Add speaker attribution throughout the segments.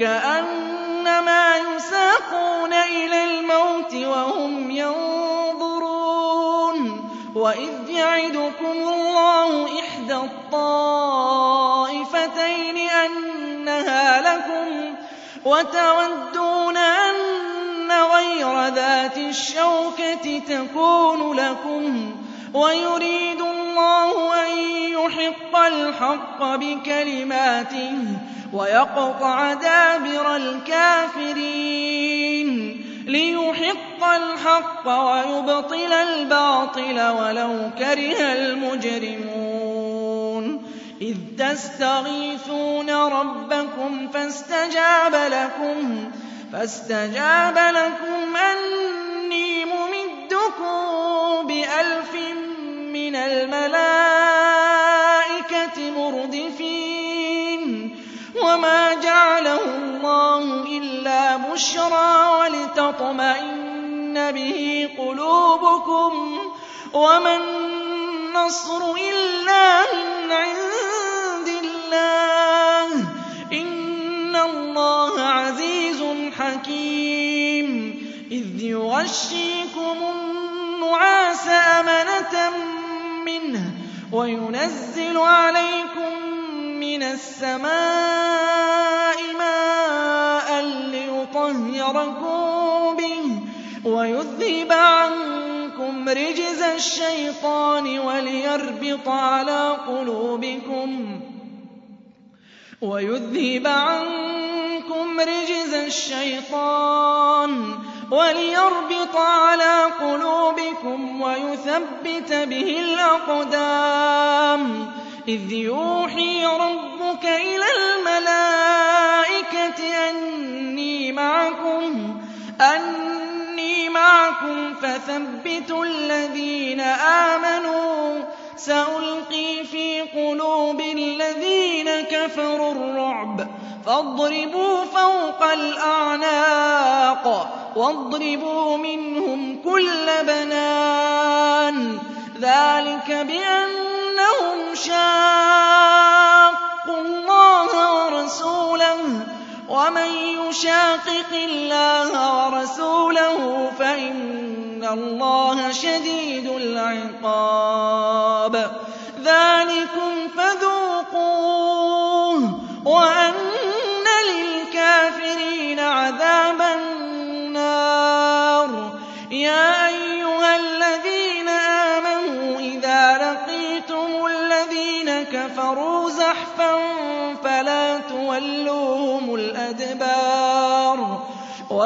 Speaker 1: كأنما يساقون إلى الموت وهم ينظرون وإذ يعدكم الله إحدى الطائفتين أنها لكم وتودون أن غير ذات الشوكة تكون لكم ويريد الله أن يحق الحق بكلماته ويقطع دابر الكافرين ليحق الحق ويبطل الباطل ولو كره المجرمون إذ تستغيثون ربكم فاستجاب لكم فاستجاب لكم أني الملائكة مردفين وما جعله الله إلا بشرى ولتطمئن به قلوبكم وما النصر إلا من عند الله إن الله عزيز حكيم إذ يغشيكم النعاس أمنة وينزل عليكم من السماء ماء ليطهركم به ويذهب عنكم رجز الشيطان وليربط على قلوبكم ويذهب عنكم رجز الشيطان وليربط على قلوبكم ويثبت به الأقدام. إذ يوحي ربك إلى الملائكة أني معكم أني معكم فثبتوا الذين آمنوا. سألقي في قلوب الذين كفروا الرعب فاضربوا فوق الأعناق. واضربوا منهم كل بنان ذلك بأنهم شاقوا الله ورسوله ومن يشاقق الله ورسوله فإن الله شديد العقاب ذلكم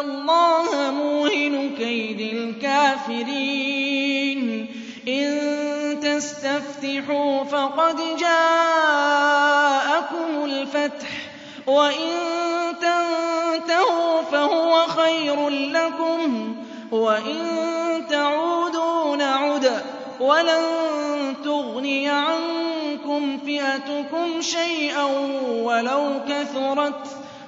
Speaker 1: اللَّهَ مُوهِنُ كَيْدِ الْكَافِرِينَ إِن تَسْتَفْتِحُوا فَقَدْ جَاءَكُمُ الْفَتْحُ ۖ وَإِن تَنتَهُوا فَهُوَ خَيْرٌ لَّكُمْ ۖ وَإِن تَعُودُوا نَعُدْ ۚ وَلَن تُغْنِيَ عَنكُمْ فِئَتُكُمْ شَيْئًا وَلَوْ كَثُرَتْ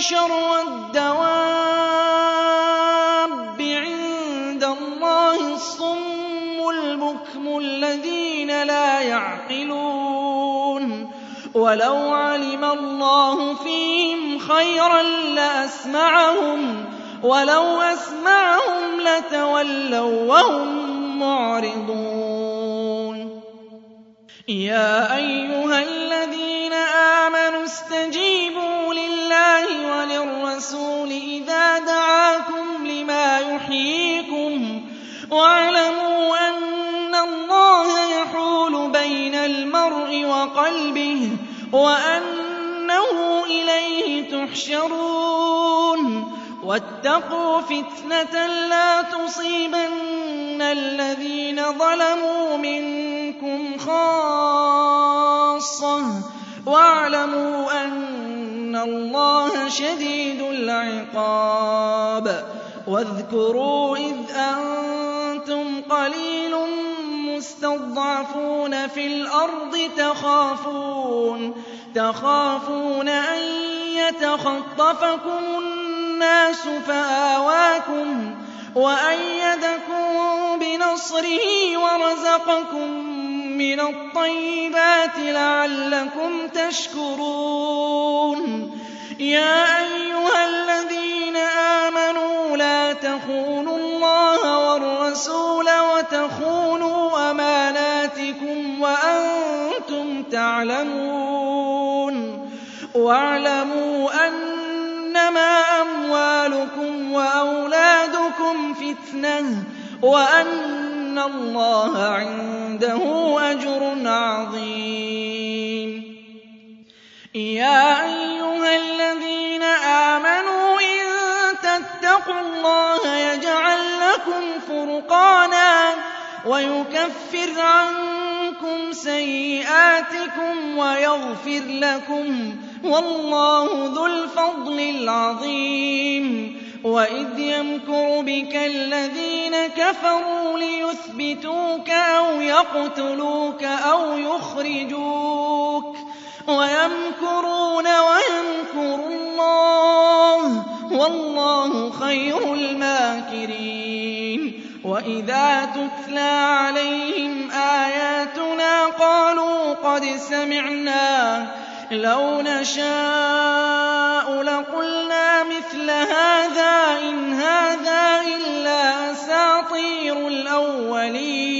Speaker 1: شَرَّ الدَّوَابِّ عِندَ اللَّهِ الصُّمُّ الْبُكْمُ الَّذِينَ لَا يَعْقِلُونَ. وَلَوْ عَلِمَ اللَّهُ فِيهِمْ خَيْرًا لَّأَسْمَعَهُمْ ۖ وَلَوْ أَسْمَعَهُمْ لَتَوَلَّوا وَّهُم مُّعْرِضُونَ. يَا أَيُّهَا الَّذِينَ آمَنُوا اسْتَجِيبُوا وَلِلرَّسُولِ إِذَا دَعَاكُمْ لِمَا يُحْيِيكُمْ ۖ وَاعْلَمُوا أَنَّ اللَّهَ يَحُولُ بَيْنَ الْمَرْءِ وَقَلْبِهِ وَأَنَّهُ إِلَيْهِ تُحْشَرُونَ وَاتَّقُوا فِتْنَةً لَّا تُصِيبَنَّ الَّذِينَ ظَلَمُوا مِنكُمْ خَاصَّةً ۖ وَاعْلَمُوا أَنَّ اللَّهَ شَدِيدُ الْعِقَابِ وَاذْكُرُوا إِذْ أَنتُمْ قَلِيلٌ مُّسْتَضْعَفُونَ فِي الْأَرْضِ تَخَافُونَ أَن يَتَخَطَّفَكُمُ النَّاسُ فَآوَاكُمْ وَأَيَّدَكُم بِنَصْرِهِ وَرَزَقَكُم مِّنَ الطَّيِّبَاتِ لَعَلَّكُمْ تَشْكُرُونَ. يَا أَيُّهَا الَّذِينَ آمَنُوا لَا تَخُونُوا اللَّهَ وَالرَّسُولَ وَتَخُونُوا أَمَانَاتِكُمْ وَأَنتُمْ تَعْلَمُونَ. وَاعْلَمُوا أَنَّمَا أَمْوَالُكُمْ وَأَوْلَادُكُمْ فِتْنَةٌ وَأَنَّ اللَّهَ عِندَهُ أَجْرٌ عَظِيمٌ. يَا أَيُّهَا الَّذِينَ آمَنُوا إِن تَتَّقُوا اللَّهَ يَجْعَل لَّكُمْ فُرْقَانًا وَيُكَفِّرْ عَنكُمْ سَيِّئَاتِكُمْ وَيَغْفِرْ لَكُمْ ۗ وَاللَّهُ ذُو الْفَضْلِ الْعَظِيمِ. وَإِذْ يَمْكُرُ بِكَ الَّذِينَ كَفَرُوا لِيُثْبِتُوكَ أَوْ يَقْتُلُوكَ أَوْ يُخْرِجُوكَ وَيَمْكُرُونَ وَيَمْكُرُ اللَّهُ ۖ وَاللَّهُ خَيْرُ الْمَاكِرِينَ وَإِذَا تُتْلَىٰ عَلَيْهِمْ آيَاتُنَا قَالُوا قَدْ سَمِعْنَا لَوْ نَشَاءُ لَقُلْنَا مِثْلَ هَٰذَا إِنْ هَٰذَا إِلَّا أَسَاطِيرُ الْأَوَّلِينَ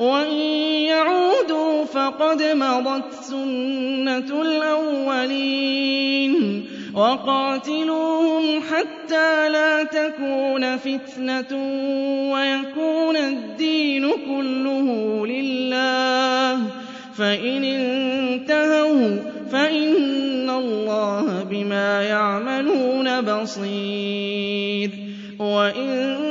Speaker 1: وَإِن يَعُودُوا فَقَدْ مَضَتْ سُنَّةُ الْأَوَّلِينَ وَقَاتِلُوهُمْ حَتَّىٰ لَا تَكُونَ فِتْنَةٌ وَيَكُونَ الدِّينُ كُلُّهُ لِلَّهِ ۖ فَإِنِ انتَهَوْا فَإِنَّ اللَّهَ بِمَا يَعْمَلُونَ بَصِيرٌ وَإِن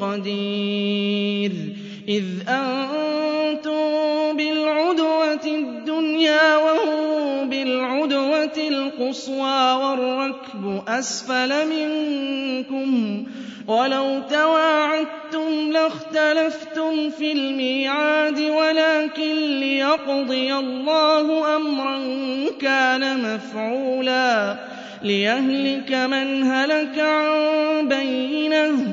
Speaker 1: قَدِيرٌ. إِذْ أَنتُم بِالْعُدْوَةِ الدُّنْيَا وَهُم بِالْعُدْوَةِ الْقُصْوَىٰ وَالرَّكْبُ أَسْفَلَ مِنكُمْ ۚ وَلَوْ تَوَاعَدتُّمْ لَاخْتَلَفْتُمْ فِي الْمِيعَادِ وَلَٰكِن لِّيَقْضِيَ اللَّهُ أَمْرًا كَانَ مَفْعُولًا. لِّيَهْلِكَ مَنْ هَلَكَ عَن بَيِّنَةٍ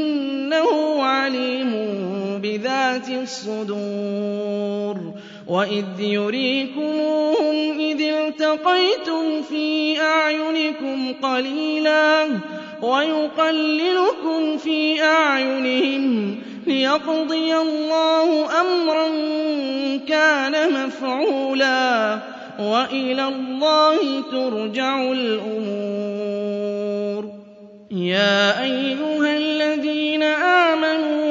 Speaker 1: بِذَاتِ الصُّدُورِ وَإِذْ يُرِيكُمُوهُمْ إِذِ الْتَقَيْتُمْ فِي أَعْيُنِكُمْ قَلِيلًا وَيُقَلِّلُكُمْ فِي أَعْيُنِهِمْ لِيَقْضِيَ اللَّهُ أَمْرًا كَانَ مَفْعُولًا ۗ وَإِلَى اللَّهِ تُرْجَعُ الْأُمُورُ. يَا أَيُّهَا الَّذِينَ آمَنُوا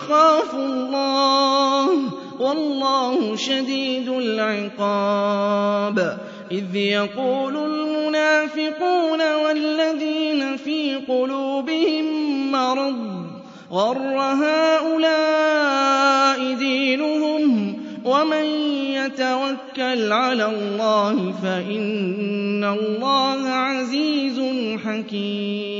Speaker 1: إِنِّي أَخَافُ اللَّهَ ۚ وَاللَّهُ شَدِيدُ الْعِقَابِ. إِذْ يَقُولُ الْمُنَافِقُونَ وَالَّذِينَ فِي قُلُوبِهِم مَّرَضٌ غَرَّ هَٰؤُلَاءِ دِينُهُمْ ۗ؟ وَمَن يَتَوَكَّلْ عَلَى اللَّهِ فَإِنَّ اللَّهَ عَزِيزٌ حَكِيمٌ.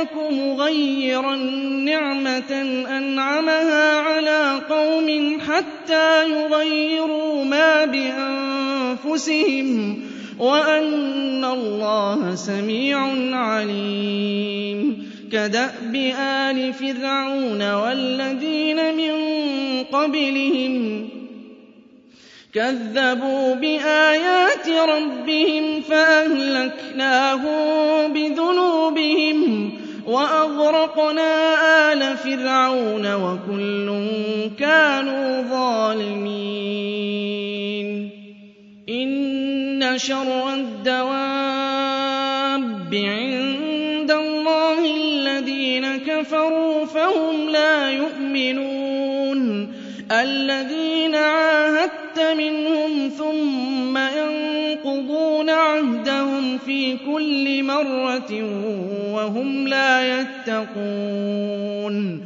Speaker 1: يَكُ مُغَيِّرًا نِّعْمَةً أَنْعَمَهَا عَلَىٰ قَوْمٍ حَتَّىٰ يُغَيِّرُوا مَا بِأَنفُسِهِمْ ۙ وَأَنَّ اللَّهَ سَمِيعٌ عَلِيمٌ. كَدَأْبِ آلِ فِرْعَوْنَ وَالَّذِينَ مِن قَبْلِهِمْ كَذَّبُوا بِآيَاتِ رَبِّهِمْ فَأَهْلَكْنَاهُم بِذُنُوبِهِمْ وَأَغْرَقْنَا آلَ فِرْعَوْنَ ۚ وَكُلٌّ كَانُوا ظَالِمِينَ. إِنَّ شَرَّ الدَّوَابِّ عِندَ اللَّهِ الَّذِينَ كَفَرُوا فَهُمْ لَا يُؤْمِنُونَ. الَّذِينَ عَاهَدتَّ مِنْهُمْ ثُمَّ يَنقُضُونَ عَهْدَهُمْ فِي كُلِّ مَرَّةٍ وَهُمْ لَا يَتَّقُونَ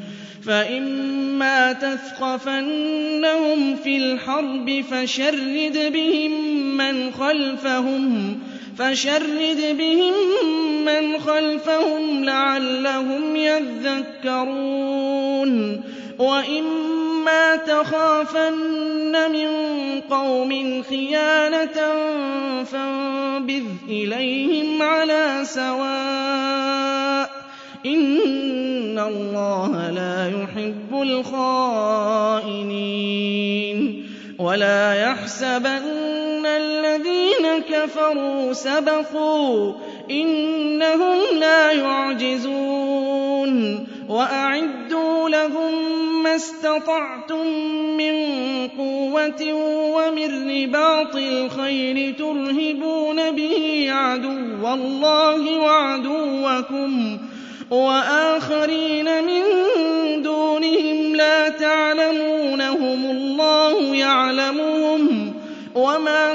Speaker 1: فَإِمَّا تَثْقَفَنَّهُمْ فِي الْحَرْبِ فَشَرِّدْ بِهِم مَّنْ خَلْفَهُمْ لَعَلَّهُمْ يَذَّكَّرُونَ. وَإِمَّا تَخَافَنَّ مِن قَوْمٍ خِيَانَةً فَانبِذْ إِلَيْهِمْ عَلَىٰ سَوَاءٍ ۚ. إِنَّ اللَّهَ لَا يُحِبُّ الْخَائِنِينَ. وَلَا يَحْسَبَنَّ الَّذِينَ كَفَرُوا سَبَقُوا ۚ إِنَّهُمْ لَا يُعْجِزُونَ وَأَعِدُّوا لَهُم مَّا اسْتَطَعْتُم مِّن قُوَّةٍ وَمِن رِّبَاطِ الْخَيْلِ تُرْهِبُونَ بِهِ عَدُوَّ اللَّهِ وَعَدُوَّكُمْ وَآخَرِينَ مِن دُونِهِمْ لَا تَعْلَمُونَهُمُ اللَّهُ يَعْلَمُهُمْ ۚ وَمَا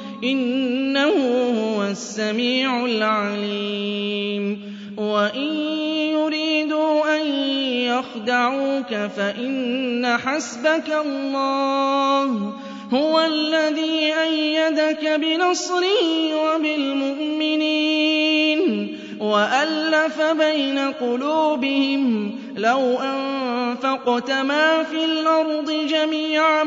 Speaker 1: إِنَّهُ هُوَ السَّمِيعُ الْعَلِيمُ. وَإِن يُرِيدُوا يخدعوك فإن حسبك الله هو الذي أيدك بنصره وبالمؤمنين وألف بين قلوبهم لو أنفقت ما في الأرض جميعا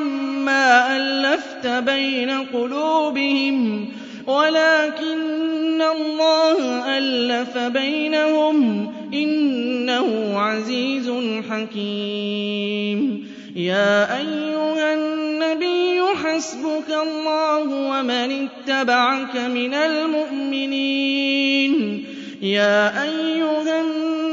Speaker 1: ما ألفت بين قلوبهم ولكن الله ألف بينهم إنه عزيز حكيم يا أيها النبي حسبك الله ومن اتبعك من المؤمنين يا أيها النبي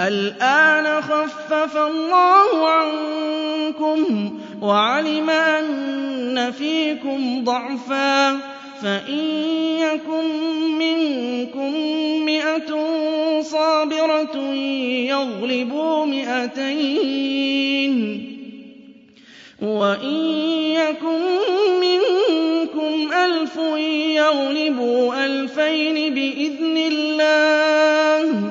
Speaker 1: الآن خفف الله عنكم وعلم أن فيكم ضعفا فإن يكن منكم مئة صابرة يغلبوا مئتين وإن يكن منكم ألف يغلبوا ألفين بإذن الله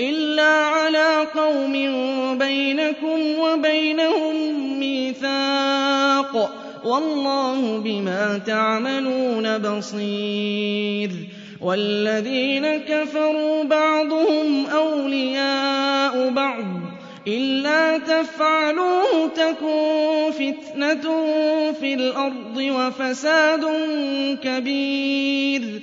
Speaker 1: إلا على قوم بينكم وبينهم ميثاق والله بما تعملون بصير والذين كفروا بعضهم أولياء بعض إلا تفعلوه تكن فتنة في الأرض وفساد كبير